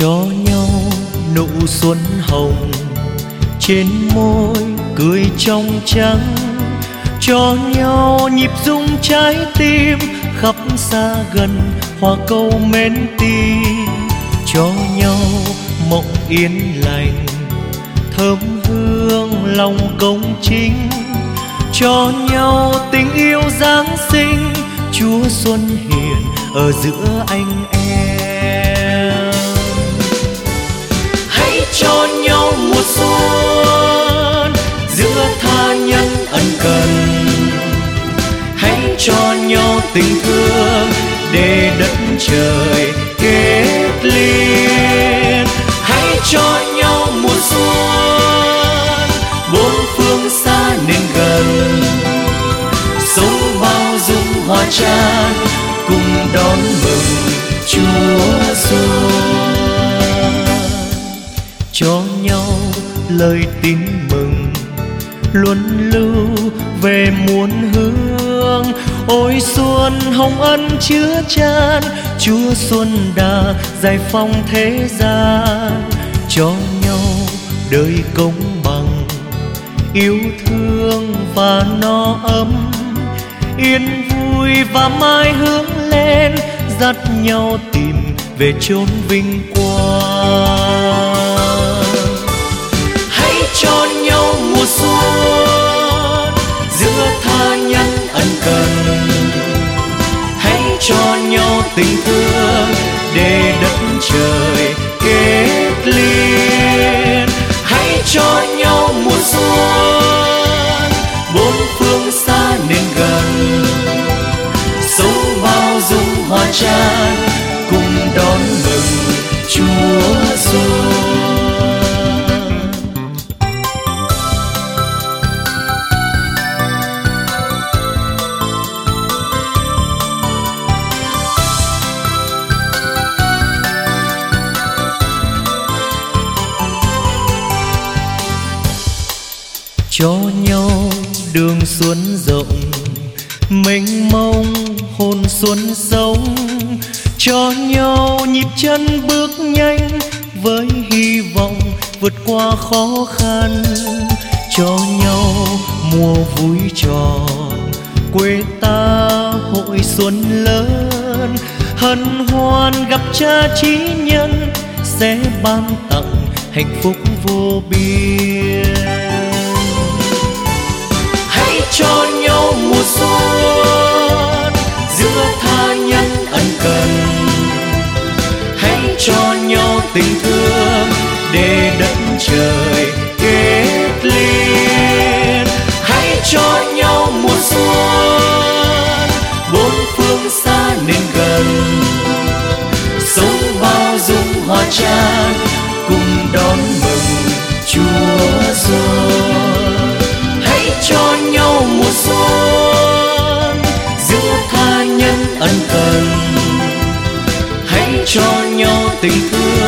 cho nhau nụ xuân hồng trên môi cười trong trắng. Cho nhau nhịp rung trái tim khắp xa gần, hoa câu mến tim cho nhau mộng yên lành. Thơm hương lòng công chính, cho nhau tình yêu giáng sinh. Chúa xuân hiền ở giữa anh em. Hãy cho nhau mùa xuân giữa tha nhân ân cần. Hãy cho nhau tình thương để đất trời kết liên. Hãy cho nhau mùa xuân, bốn phương xa nên gần. Sống bao dung hoa tràn cùng đón mừng chúa xuân cho nhau lời tin mừng luân lưu về muôn hương ôi xuân hồng ân chứa chan, chúa xuân đã giải phóng thế gian. Cho nhau đời công bằng, yêu thương và no ấm. Yên vui và mai hướng lên, dắt nhau tìm về chốn vinh quang. Hãy cho nhau mùa xuân tràn cùng đón mừng chúa xuống cho nhau đường xuân rộng mênh mông, hồn xuân sống. Cho nhau nhịp chân bước nhanh, với hy vọng vượt qua khó khăn. Cho nhau mùa vui tròn quê ta hội xuân lớn. Hân hoan gặp cha trí nhân, sẽ ban tặng hạnh phúc vô biên. Hãy cho nhau mùa xuân trời kết liên. Hãy cho nhau mùa xuân bốn phương xa nên gần. Sống bao dung hoa tràn cùng đón mừng chúa xuân hãy cho nhau mùa xuân giữa tha nhân ân cần. Hãy cho nhau tình thương.